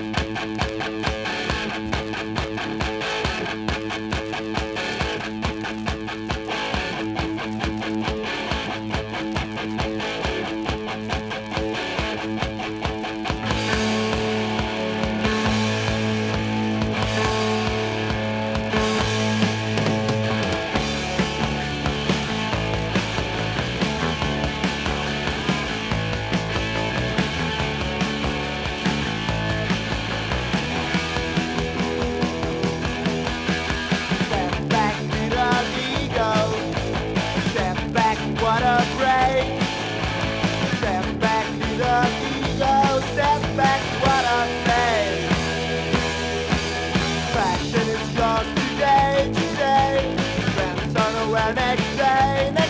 Música Amen.